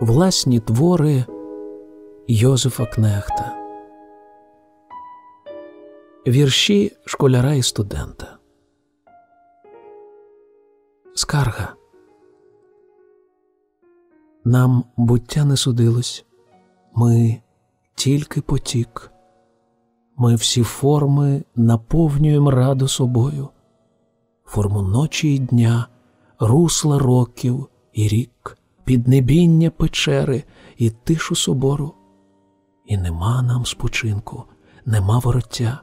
власні твори Йозефа Кнехта. Вірші школяра і студента. Скарга. Нам буття не судилось, ми тільки потік. Ми всі форми наповнюємо раду собою, форму ночі й дня, русла років і рік, піднебіння печери і тишу собору. І нема нам спочинку, нема вороття.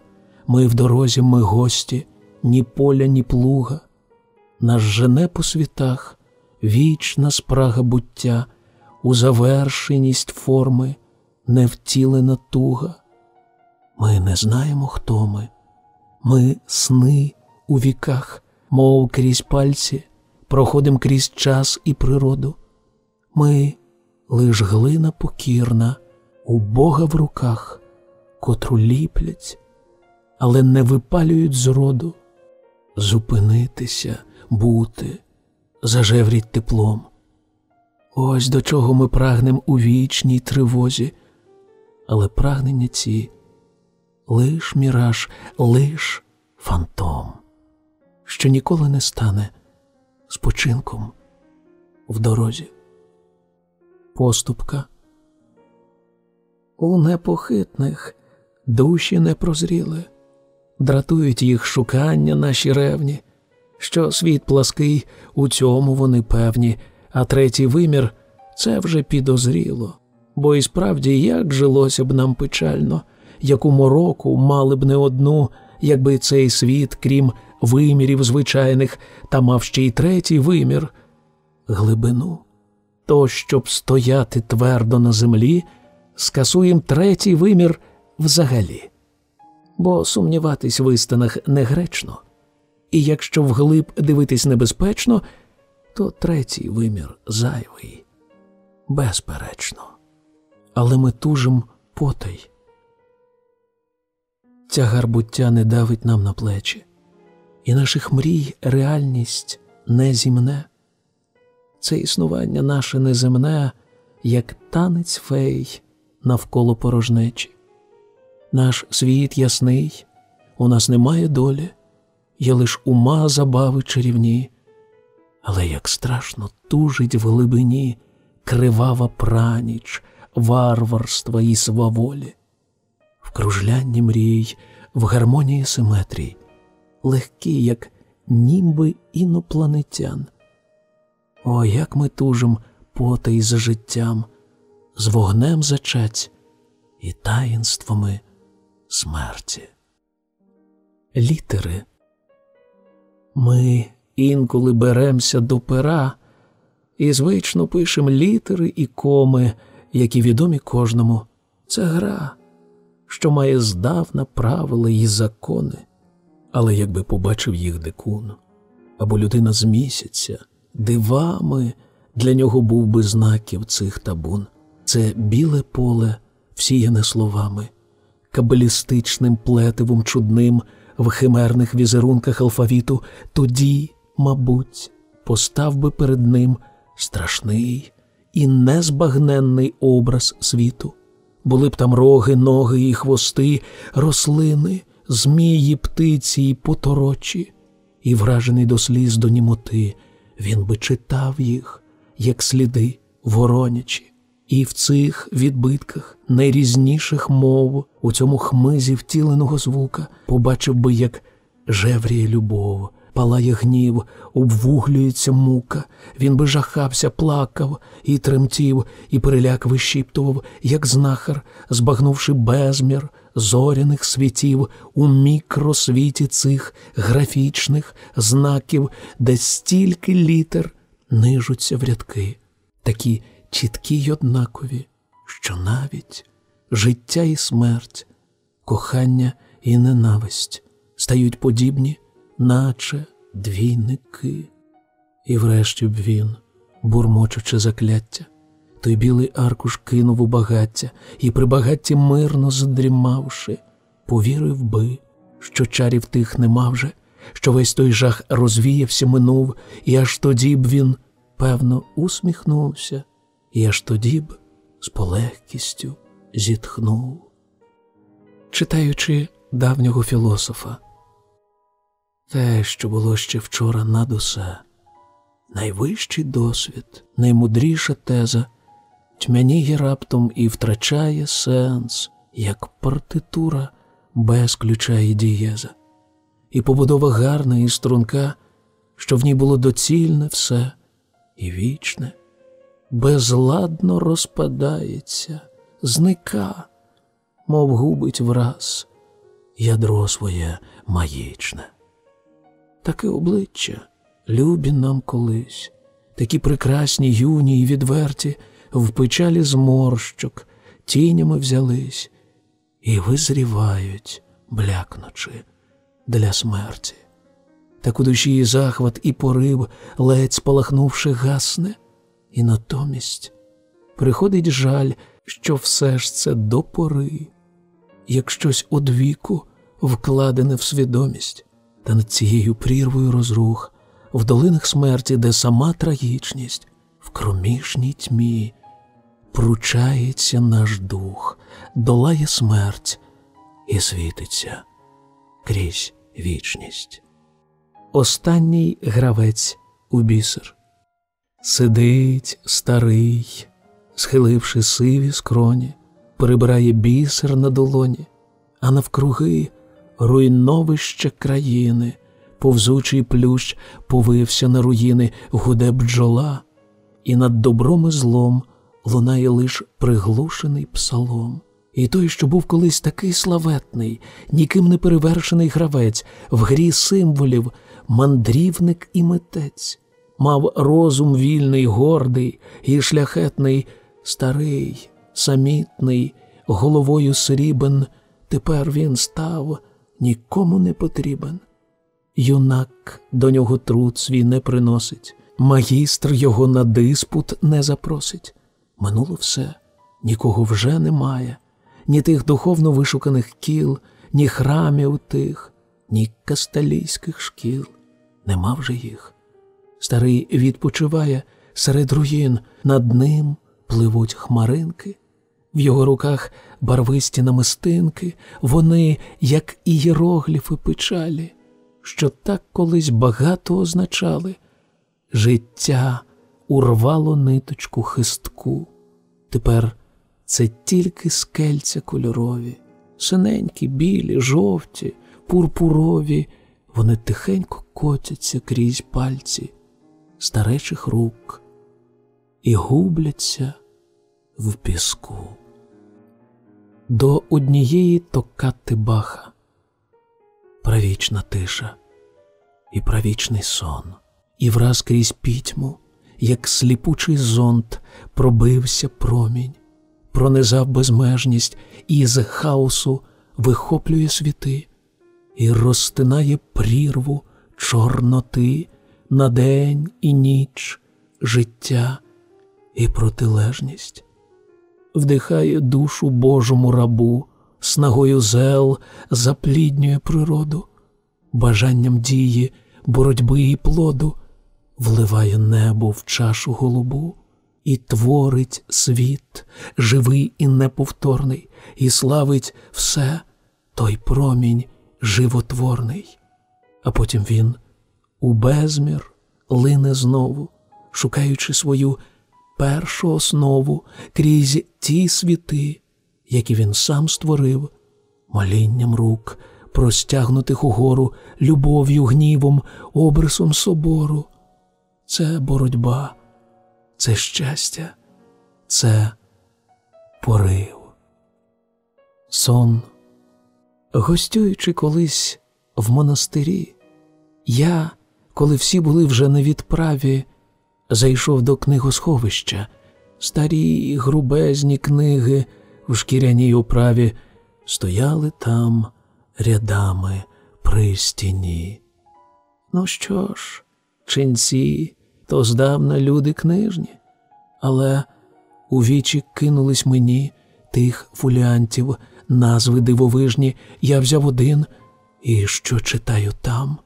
Ми в дорозі, ми гості, ні поля, ні плуга. Нас жене по світах вічна спрага буття, у завершеність форми невтілена туга. Ми не знаємо, хто ми, ми сни у віках, мов крізь пальці, проходим крізь час і природу. Ми лиш глина покірна, у Бога в руках, котру ліплять, але не випалюють зроду. Зупинитися, бути, зажевріть теплом. Ось до чого ми прагнем у вічній тривозі, але прагнення ці лиш міраж, лиш фантом, що ніколи не стане спочинком в дорозі. Поступка у непохитних душі не прозріли, дратують їх шукання наші ревні, що світ плаский, у цьому вони певні, а третій вимір це вже підозріло, бо і справді як жилося б нам печально яку мороку мали б не одну, якби цей світ, крім вимірів звичайних, та мав ще й третій вимір глибину. То, щоб стояти твердо на землі, скасуєм третій вимір взагалі. Бо сумніватись в істинах негречно, і якщо вглиб дивитись небезпечно, то третій вимір зайвий, безперечно. Але ми тужим потай Тягар буття не давить нам на плечі, і наших мрій реальність не зімне. Це існування наше неземне, як танець фей навколо порожнечі. Наш світ ясний, у нас немає долі, є лиш ума забави чарівні, але як страшно тужить в глибині кривава праніч, варварства і сваволі в кружлянні мрій, в гармонії симетрій, легкі, як німби інопланетян. О, як ми тужим потай за життям, з вогнем зачать і таїнствами смерті. Літери. Ми інколи беремося до пера і звично пишемо літери і коми, які відомі кожному. Це гра що має здавна правила і закони, але якби побачив їх дикун, або людина з місяця, дивами. Для нього був би знаків цих табун. Це біле поле, всіяне словами, кабалістичним плетивом чудним в химерних візерунках алфавіту, тоді, мабуть, постав би перед ним страшний і незбагненний образ світу. Були б там роги, ноги і хвости, рослини, змії, птиці і поторочі, і, вражений до сліз до німоти, він би читав їх, як сліди воронячі, і в цих відбитках найрізніших мов у цьому хмизі втіленого звука побачив би, як жевріє любов палає гнів, обвуглюється мука. Він би жахався, плакав і тремтів, і переляк вишіптував, як знахар, збагнувши безмір зоряних світів у мікросвіті цих графічних знаків, де стільки літер нижуться в рядки, такі чіткі й однакові, що навіть життя і смерть, кохання і ненависть стають подібні наче двійники. І врешті б він, бурмочучи закляття, той білий аркуш кинув у багаття і при багатті мирно задрімавши, повірив би, що чарів тих нема вже, що весь той жах розвіявся, минув, і аж тоді б він, певно, усміхнувся і аж тоді б з полегкістю зітхнув. Читаючи давнього філософа, те, що було ще вчора над усе, найвищий досвід, наймудріша теза, тьмяніє раптом і втрачає сенс, як партитура без ключа і дієза, і побудова гарна і струнка, що в ній було доцільне все і вічне, безладно розпадається, зника, мов губить враз ядро своє маєчне. Таке обличчя любі нам колись, такі прекрасні, юні й відверті, в печалі зморщок, тінями взялись і визрівають, блякнучи для смерті. Так у душі і захват, і порив, ледь спалахнувши, гасне, і натомість приходить жаль, що все ж це до пори, як щось одвіку вкладене в свідомість, та над цією прірвою розрух, в долинах смерті, де сама трагічність, в кромішній тьмі, пручається наш дух, долає смерть і світиться крізь вічність. Останній гравець у бісер. Сидить старий, схиливши сиві скроні, прибирає бісер на долоні, а навкруги руйновище країни, повзучий плющ повився на руїни, гуде бджола, і над добром і злом лунає лиш приглушений псалом. І той, що був колись такий славетний, ніким не перевершений гравець, в грі символів, мандрівник і митець, мав розум вільний, гордий і шляхетний, старий, самітний, головою срібен, тепер він став нікому не потрібен. Юнак до нього труд свій не приносить, магістр його на диспут не запросить. Минуло все, нікого вже немає, ні тих духовно вишуканих кіл, ні храмів тих, ні касталійських шкіл. Нема вже їх. Старий відпочиває серед руїн, над ним пливуть хмаринки, в його руках барвисті намистинки, вони, як ієрогліфи печалі, що так колись багато означали. Життя урвало ниточку хистку. Тепер це тільки скельця кольорові, синенькі, білі, жовті, пурпурові, вони тихенько котяться крізь пальці старечих рук і губляться в піску. До однієї токати баха, правічна тиша і правічний сон, і враз крізь пітьму як сліпучий зонт, пробився промінь, пронизав безмежність і з хаосу вихоплює світи і розтинає прірву чорноти на день і ніч, життя і протилежність, вдихає душу Божому рабу, снагою зел запліднює природу, бажанням дії, боротьби і плоду вливає небо в чашу голубу і творить світ, живий і неповторний, і славить все той промінь животворний. А потім він у безмір лине знову, шукаючи свою першу основу крізь ті світи, які він сам створив, молінням рук, простягнутих угору, любов'ю, гнівом, обрисом собору це боротьба, це щастя, це порив. Сон, гостюючи колись в монастирі, я, коли всі були вже на відправі, зайшов до книгосховища, старі грубезні книги в шкіряній оправі стояли там рядами при стіні. Ну що ж, ченці то здавна люди книжні, але у вічі кинулись мені тих фулянтів, назви дивовижні, я взяв один, і що читаю там?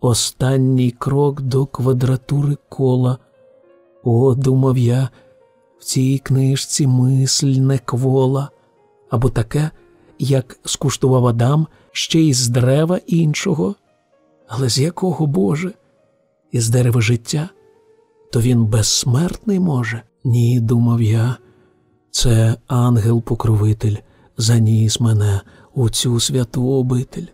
Останній крок до квадратури кола. О, думав я, в цій книжці мисль не квола, або таке, як скуштував Адам ще й з дерева іншого. Але з якого Боже? Із дерева життя? То він безсмертний може? Ні, думав я. Це ангел-покровитель заніс мене у цю святу обитель.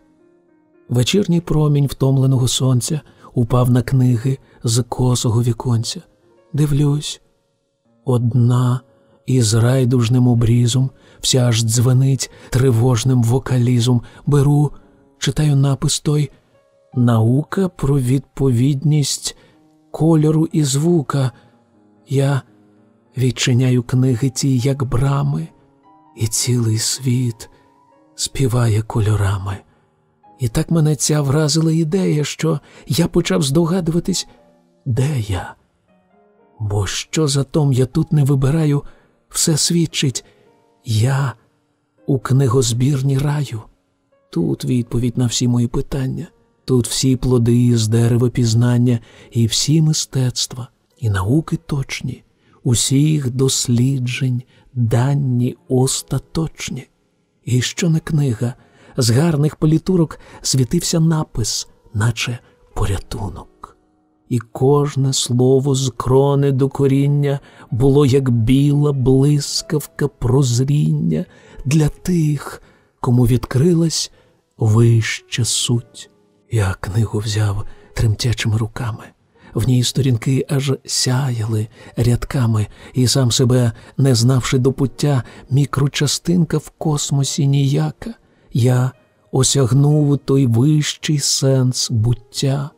Вечірній промінь втомленого сонця упав на книги з косого віконця. Дивлюсь, одна із райдужним обрізом, вся аж дзвенить тривожним вокалізом. Беру, читаю напис той Наука про відповідність кольору і звука. Я відчиняю книги ті, як брами, і цілий світ співає кольорами. І так мене ця вразила ідея, що я почав здогадуватись, де я. Бо що за том я тут не вибираю, все свідчить я у книгозбірні раю. Тут відповідь на всі мої питання, тут всі плоди з дерева пізнання, і всі мистецтва, і науки точні, усіх досліджень, дані остаточні. І що не книга, з гарних політурок світився напис, наче порятунок. І кожне слово з крони до коріння було як біла блискавка прозріння для тих, кому відкрилась вища суть. Я книгу взяв тремтячими руками. В ній сторінки аж сяяли рядками, і сам себе, не знавши до пуття, мікрочастинка в космосі ніяка, я осягнув той вищий сенс буття,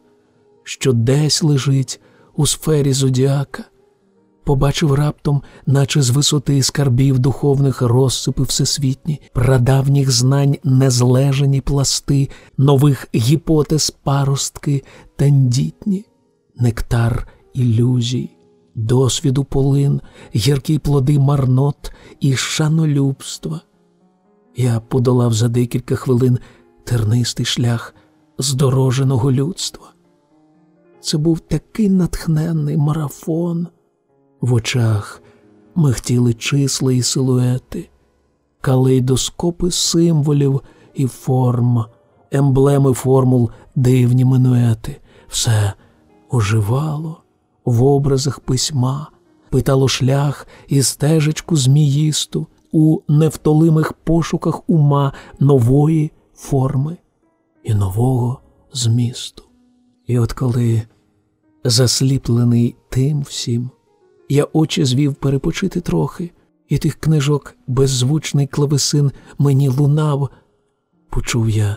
що десь лежить у сфері зодіака. Побачив раптом, наче з висоти скарбів духовних розсипи всесвітні, прадавніх знань незлежені пласти, нових гіпотез паростки тендітні нектар ілюзій, досвіду полин, гіркі плоди марнот і шанолюбства. Я подолав за декілька хвилин тернистий шлях здороженого людства. Це був такий натхненний марафон. В очах михтіли числа і силуети, калейдоскопи символів і форм, емблеми формул дивні минуети. Все оживало в образах письма, питало шлях і стежечку зміїсту у невтолимих пошуках ума нової форми і нового змісту. І от коли, засліплений тим всім, я очі звів перепочити трохи, і тих книжок беззвучний клавесин мені лунав, почув я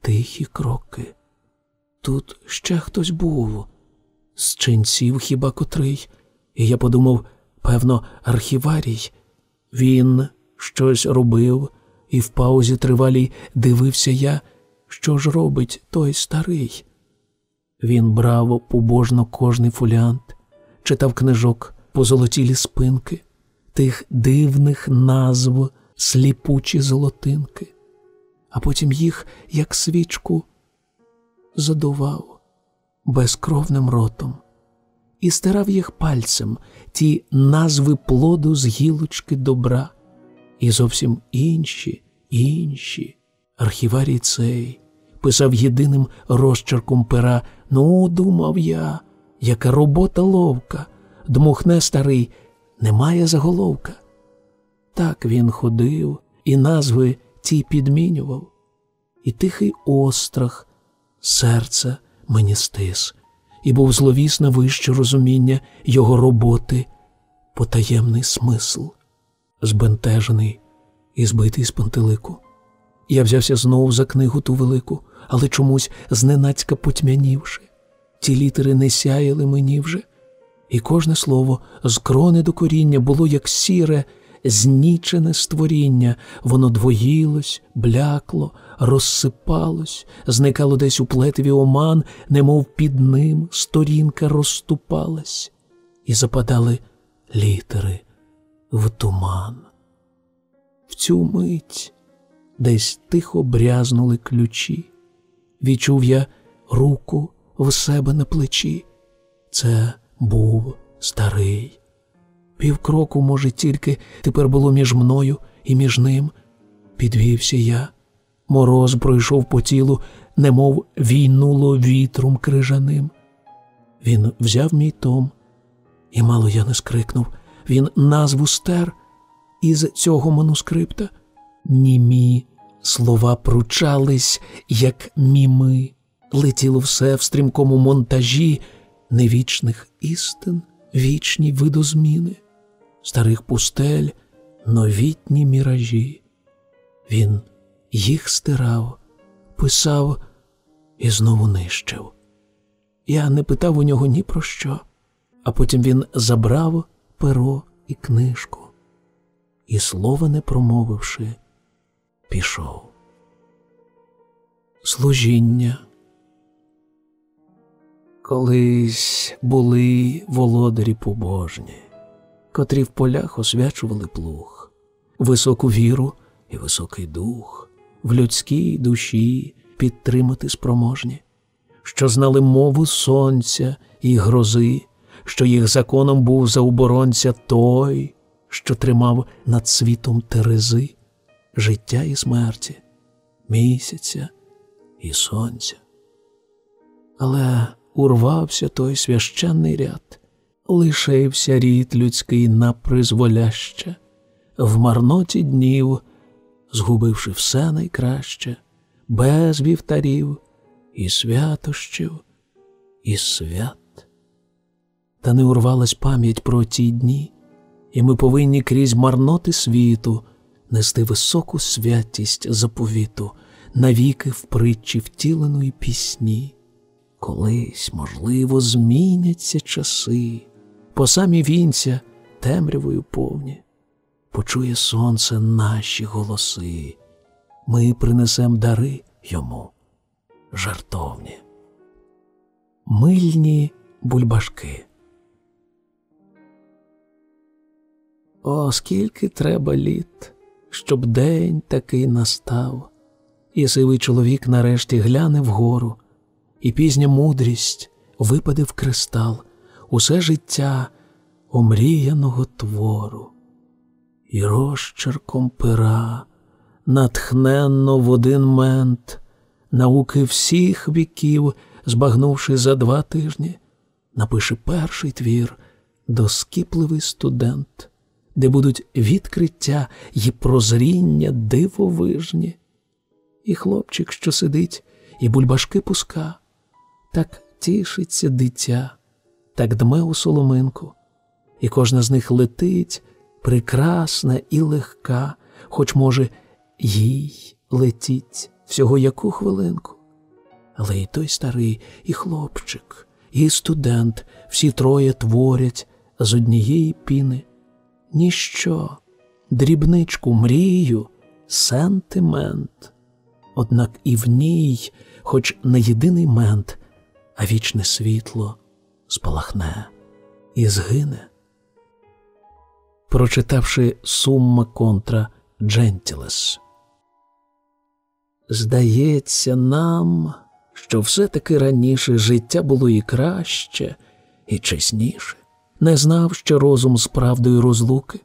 тихі кроки. Тут ще хтось був з ченців хіба котрий, і я подумав, певно, архіварій. Він щось робив, і в паузі тривалій дивився я, що ж робить той старий. Він брав побожно кожний фоліант, читав книжок по золотілі спинки, тих дивних назв сліпучі золотинки, а потім їх, як свічку, задував безкровним ротом і стирав їх пальцем ті назви плоду з гілочки добра, і зовсім інші, інші. Архіварій цей писав єдиним розчерком пера. Ну, думав я, яка робота ловка, дмухне старий, немає заголовка. Так він ходив і назви ті підмінював, і тихий острах серця мені стис, і був зловісне вище розуміння його роботи, потаємний смисл, збентежений і збитий з пантелику. Я взявся знову за книгу ту велику, але чомусь зненацька потьмянівши. Ті літери не сяяли мені вже, і кожне слово з крони до коріння було як сіре, знічене створіння, воно двоїлось, блякло, розсипалось, зникало десь у плетеві оман, немов під ним сторінка розступалась, і западали літери в туман. В цю мить десь тихо брязнули ключі. Відчув я руку в себе на плечі. Це був старий. Півкроку, може, тільки тепер було між мною і між ним. Підвівся я. Мороз пройшов по тілу, немов війнуло вітром крижаним. Він взяв мій том, і мало я не скрикнув. Він назву стер із цього манускрипта. Німі слова пручались, як міми, летіло все в стрімкому монтажі невічних істин, вічні видозміни, старих пустель, новітні міражі. Він їх стирав, писав і знову нищив. Я не питав у нього ні про що, а потім він забрав перо і книжку і, слова не промовивши, пішов. Служіння. Колись були володарі побожні, котрі в полях освячували плуг, високу віру і високий дух, в людській душі підтримати спроможні, що знали мову сонця і грози, що їх законом був за оборонця той, що тримав над світом терези, життя і смерті, місяця і сонця. Але урвався той священний ряд, лишився рід людський на призволяще, в марноті днів, згубивши все найкраще, без вівтарів і святощів, і свят. Та не урвалась пам'ять про ті дні і ми повинні крізь марноти світу нести високу святість заповіту, навіки в притчі втіленої пісні. Колись, можливо, зміняться часи, по самі вінця темрявою повні, почує сонце наші голоси, ми принесем дари йому жартовні. Мильні бульбашки. О, скільки треба літ, щоб день такий настав, і сивий чоловік нарешті гляне вгору, і пізня мудрість випаде в кристал, усе життя омріяного твору, і розчерком пера, натхненно в один мент, науки всіх віків, збагнувши за два тижні, напише перший твір, доскіпливий студент де будуть відкриття й прозріння дивовижні. І хлопчик, що сидить, і бульбашки пуска, так тішиться дитя, так дме у соломинку, і кожна з них летить прекрасна і легка, хоч, може, їй летіть всього яку хвилинку. Але і той старий, і хлопчик, і студент всі троє творять з однієї піни ніщо, дрібничку мрію, сентимент. Однак і в ній, хоч не єдиний мент, а вічне світло спалахне і згине. Прочитавши сумма контра Джентілес. Здається нам, що все-таки раніше життя було і краще, і чесніше не знав ще розум з правдою розлуки,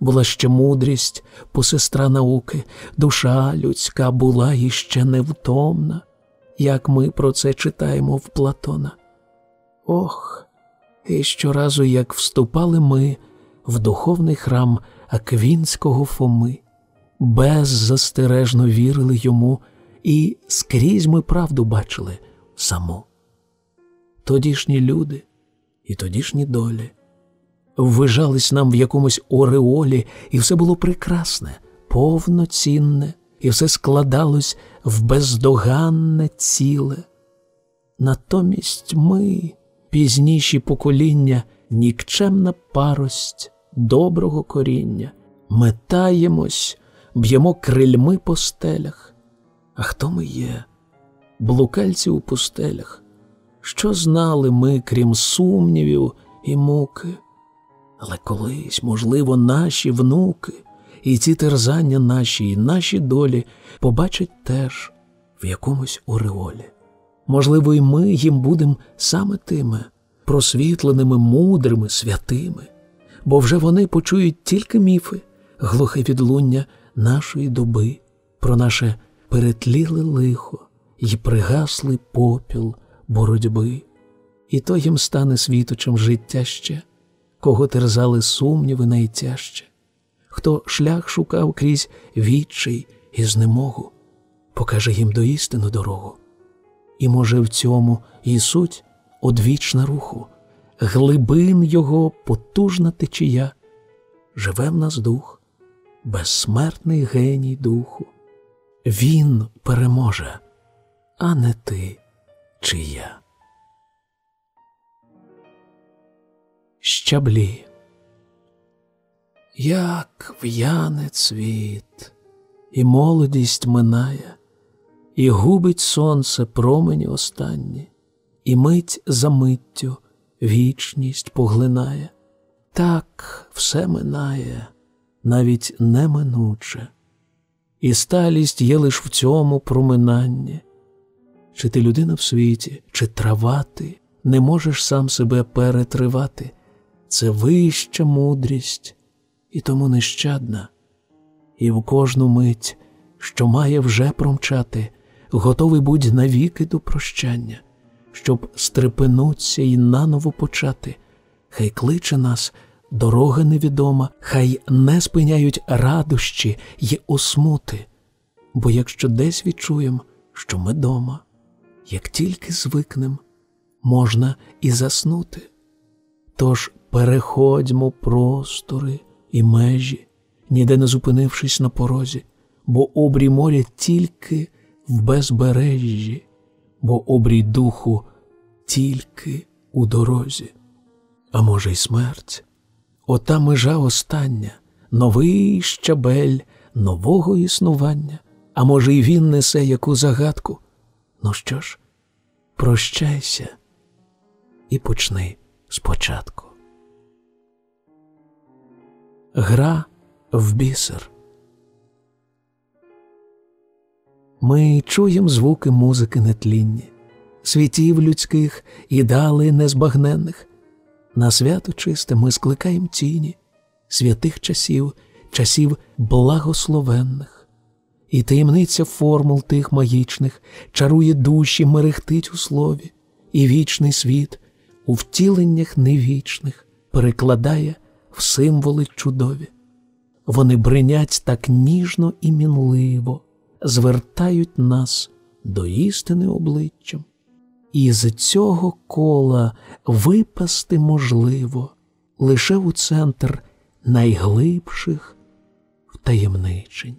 була ще мудрість, посестра науки, душа людська була іще невтомна, як ми про це читаємо в Платона. Ох, і щоразу, як вступали ми в духовний храм Аквінського Фоми, беззастережно вірили йому, і скрізь ми правду бачили саму. Тодішні люди і тодішні долі ввижались нам в якомусь ореолі, і все було прекрасне, повноцінне, і все складалось в бездоганне ціле. Натомість ми, пізніші покоління, нікчемна парость доброго коріння, метаємось, б'ємо крильми по стелях. А хто ми є? Блукальці у пустелях. Що знали ми, крім сумнівів і муки? Але колись, можливо, наші внуки і ці терзання наші, і наші долі побачать теж в якомусь ореолі. Можливо, і ми їм будемо саме тими, просвітленими, мудрими, святими. бо вже вони почують тільки міфи, глухе відлуння нашої доби, про наше перетліле лихо й пригаслий попіл боротьби, і то їм стане світочем життя ще, кого терзали сумніви найтяжче, хто шлях шукав крізь відчай і знемогу, покаже їм до істину дорогу. І, може, в цьому і суть одвічна руху, глибин його потужна течія, живе в нас дух, безсмертний геній духу. Він переможе, а не ти чи я. Щаблі. Як в'яне цвіт, і молодість минає, і губить сонце промені останні, і мить за миттю вічність поглинає, так все минає, навіть неминуче, і сталість є лиш в цьому проминанні. Чи ти людина в світі, чи трава ти, не можеш сам себе перетривати, це вища мудрість і тому нещадна, і в кожну мить, що має вже промчати, готовий будь навіки до прощання, щоб стрепенуться і наново почати. Хай кличе нас дорога невідома, хай не спиняють радощі й осмути, бо якщо десь відчуєм, що ми дома, як тільки звикнем, можна і заснути. Тож переходьмо простори і межі, ніде не зупинившись на порозі, бо обрій моря тільки в безбережжі, бо обрій духу тільки у дорозі, а може, й смерть. Ота межа остання, новий щабель нового існування, а може, й він несе яку загадку. Ну що ж, прощайся і почни спочатку. Гра в бісер. Ми чуєм звуки музики нетлінні, світів людських і дали незбагненних. На свято чисте ми скликаєм тіні святих часів, часів благословенних, і таємниця формул тих магічних чарує душі, мерехтить у слові, і вічний світ у втіленнях невічних перекладає в символи чудові. Вони бринять так ніжно і мінливо, звертають нас до істини обличчям, і з цього кола випасти можливо лише у центр найглибших втаємничень.